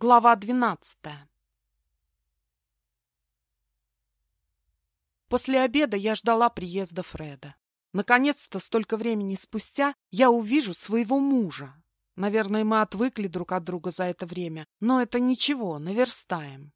Глава двенадцатая После обеда я ждала приезда Фреда. Наконец-то, столько времени спустя, я увижу своего мужа. Наверное, мы отвыкли друг от друга за это время, но это ничего, наверстаем.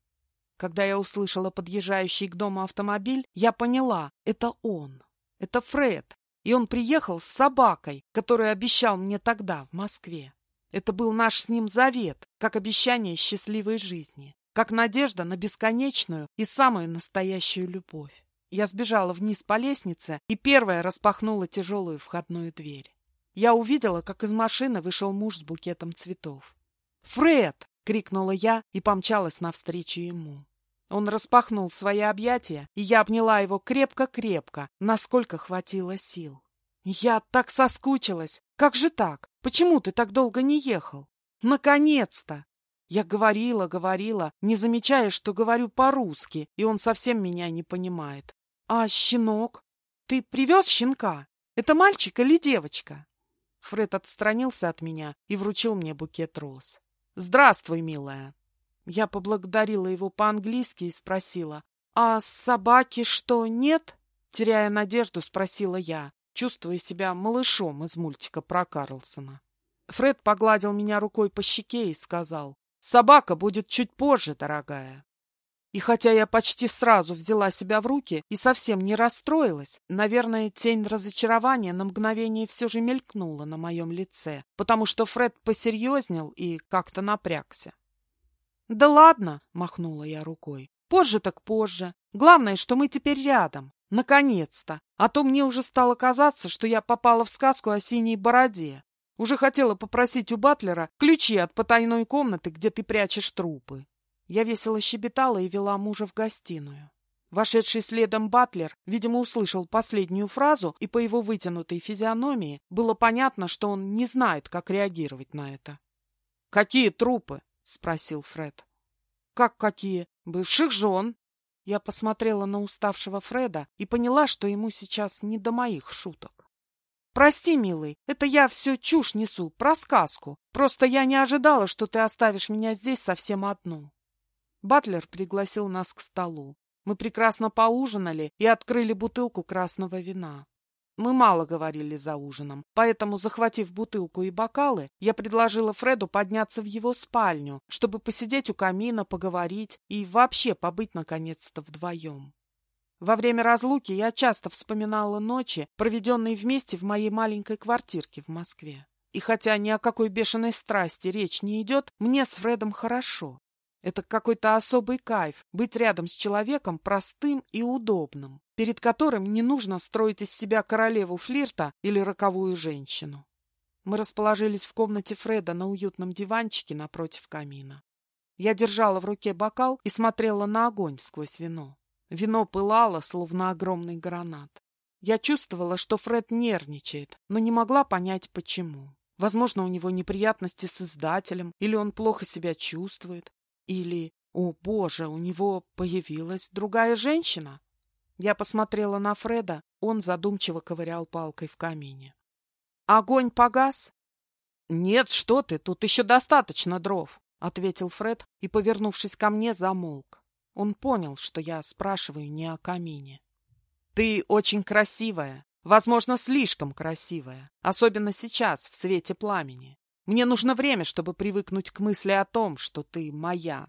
Когда я услышала подъезжающий к дому автомобиль, я поняла — это он. Это Фред, и он приехал с собакой, которую обещал мне тогда, в Москве. Это был наш с ним завет, как обещание счастливой жизни, как надежда на бесконечную и самую настоящую любовь. Я сбежала вниз по лестнице и первая распахнула тяжелую входную дверь. Я увидела, как из машины вышел муж с букетом цветов. «Фред!» — крикнула я и помчалась навстречу ему. Он распахнул свои объятия, и я обняла его крепко-крепко, насколько хватило сил. Я так соскучилась. Как же так? Почему ты так долго не ехал? Наконец-то! Я говорила, говорила, не замечая, что говорю по-русски, и он совсем меня не понимает. А щенок? Ты привез щенка? Это мальчик или девочка? Фред отстранился от меня и вручил мне букет роз. «Здравствуй, милая!» Я поблагодарила его по-английски и спросила, «А собаки что, нет?» Теряя надежду, спросила я чувствуя себя малышом из мультика про Карлсона. Фред погладил меня рукой по щеке и сказал, «Собака будет чуть позже, дорогая». И хотя я почти сразу взяла себя в руки и совсем не расстроилась, наверное, тень разочарования на мгновение все же мелькнула на моем лице, потому что Фред посерьезнел и как-то напрягся. «Да ладно!» — махнула я рукой. «Позже так позже. Главное, что мы теперь рядом. Наконец-то! А то мне уже стало казаться, что я попала в сказку о синей бороде. Уже хотела попросить у Батлера ключи от потайной комнаты, где ты прячешь трупы. Я весело щебетала и вела мужа в гостиную. Вошедший следом Батлер, видимо, услышал последнюю фразу, и по его вытянутой физиономии было понятно, что он не знает, как реагировать на это. «Какие трупы?» — спросил Фред. «Как какие? Бывших жен?» Я посмотрела на уставшего Фреда и поняла, что ему сейчас не до моих шуток. «Прости, милый, это я все чушь несу, про сказку. Просто я не ожидала, что ты оставишь меня здесь совсем одну». Батлер пригласил нас к столу. Мы прекрасно поужинали и открыли бутылку красного вина. Мы мало говорили за ужином, поэтому, захватив бутылку и бокалы, я предложила Фреду подняться в его спальню, чтобы посидеть у камина, поговорить и вообще побыть наконец-то вдвоем. Во время разлуки я часто вспоминала ночи, проведенные вместе в моей маленькой квартирке в Москве. И хотя ни о какой бешеной страсти речь не идет, мне с Фредом хорошо. Это какой-то особый кайф быть рядом с человеком простым и удобным, перед которым не нужно строить из себя королеву флирта или роковую женщину. Мы расположились в комнате Фреда на уютном диванчике напротив камина. Я держала в руке бокал и смотрела на огонь сквозь вино. Вино пылало, словно огромный гранат. Я чувствовала, что Фред нервничает, но не могла понять, почему. Возможно, у него неприятности с издателем, или он плохо себя чувствует, или, о боже, у него появилась другая женщина? Я посмотрела на Фреда, он задумчиво ковырял палкой в камине. Огонь погас? Нет, что ты, тут еще достаточно дров, ответил Фред и, повернувшись ко мне, замолк. Он понял, что я спрашиваю не о камине. Ты очень красивая, возможно, слишком красивая, особенно сейчас, в свете пламени. Мне нужно время, чтобы привыкнуть к мысли о том, что ты моя.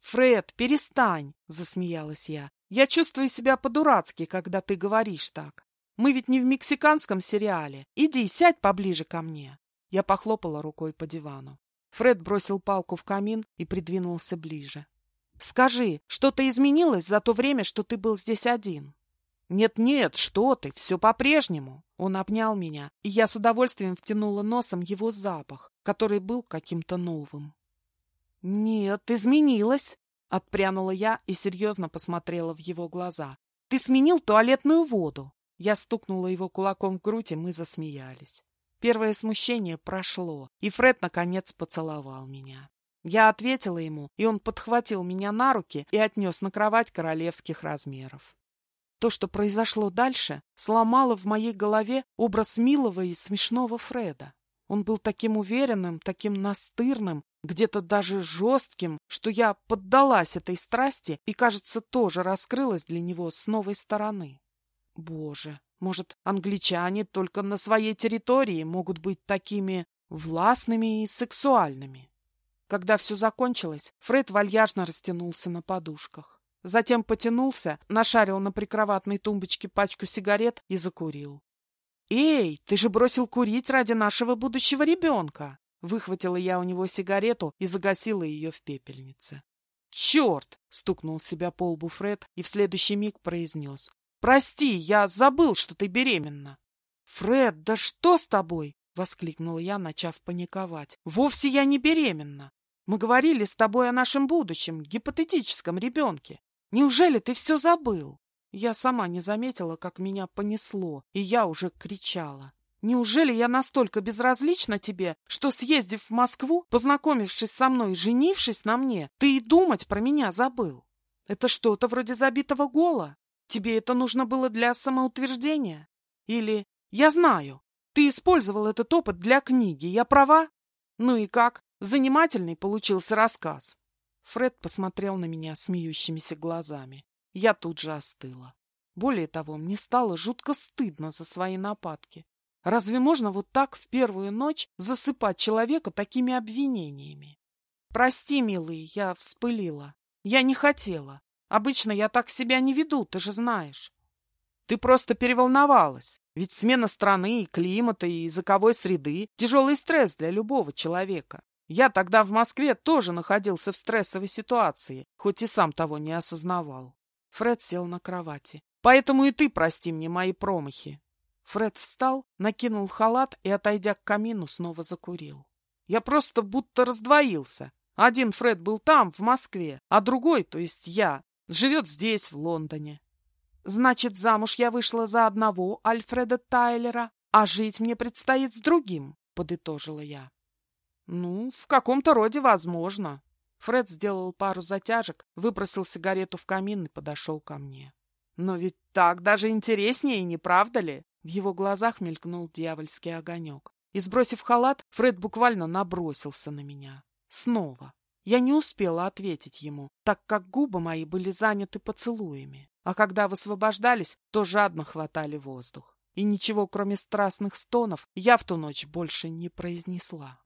Фред, перестань, засмеялась я. Я чувствую себя по-дурацки, когда ты говоришь так. Мы ведь не в мексиканском сериале. Иди, сядь поближе ко мне. Я похлопала рукой по дивану. Фред бросил палку в камин и придвинулся ближе. Скажи, что-то изменилось за то время, что ты был здесь один? «Нет-нет, что ты, все по-прежнему!» Он обнял меня, и я с удовольствием втянула носом его запах, который был каким-то новым. «Нет, изменилось!» — отпрянула я и серьезно посмотрела в его глаза. «Ты сменил туалетную воду!» Я стукнула его кулаком в грудь, и мы засмеялись. Первое смущение прошло, и Фред, наконец, поцеловал меня. Я ответила ему, и он подхватил меня на руки и отнес на кровать королевских размеров. То, что произошло дальше, сломало в моей голове образ милого и смешного Фреда. Он был таким уверенным, таким настырным, где-то даже жестким, что я поддалась этой страсти и, кажется, тоже раскрылась для него с новой стороны. Боже, может, англичане только на своей территории могут быть такими властными и сексуальными? Когда все закончилось, Фред вальяжно растянулся на подушках. Затем потянулся, нашарил на прикроватной тумбочке пачку сигарет и закурил. «Эй, ты же бросил курить ради нашего будущего ребенка!» Выхватила я у него сигарету и загасила ее в пепельнице. «Черт!» — стукнул себя по лбу Фред и в следующий миг произнес. «Прости, я забыл, что ты беременна». «Фред, да что с тобой?» — воскликнула я, начав паниковать. «Вовсе я не беременна. Мы говорили с тобой о нашем будущем, гипотетическом ребенке. Неужели ты все забыл?» Я сама не заметила, как меня понесло, и я уже кричала. Неужели я настолько безразлична тебе, что, съездив в Москву, познакомившись со мной и женившись на мне, ты и думать про меня забыл? Это что-то вроде забитого гола? Тебе это нужно было для самоутверждения? Или «Я знаю, ты использовал этот опыт для книги, я права?» Ну и как? Занимательный получился рассказ. Фред посмотрел на меня смеющимися глазами. Я тут же остыла. Более того, мне стало жутко стыдно за свои нападки. Разве можно вот так в первую ночь засыпать человека такими обвинениями? Прости, милый, я вспылила. Я не хотела. Обычно я так себя не веду, ты же знаешь. Ты просто переволновалась. Ведь смена страны и климата, и языковой среды – тяжелый стресс для любого человека. Я тогда в Москве тоже находился в стрессовой ситуации, хоть и сам того не осознавал. Фред сел на кровати. Поэтому и ты прости мне мои промахи. Фред встал, накинул халат и, отойдя к камину, снова закурил. Я просто будто раздвоился. Один Фред был там, в Москве, а другой, то есть я, живет здесь, в Лондоне. Значит, замуж я вышла за одного Альфреда Тайлера, а жить мне предстоит с другим, подытожила я. Ну, в каком-то роде возможно. Фред сделал пару затяжек, выбросил сигарету в камин и подошел ко мне. Но ведь так даже интереснее, не правда ли? В его глазах мелькнул дьявольский огонек. И, сбросив халат, Фред буквально набросился на меня. Снова. Я не успела ответить ему, так как губы мои были заняты поцелуями. А когда высвобождались, то жадно хватали воздух. И ничего, кроме страстных стонов, я в ту ночь больше не произнесла.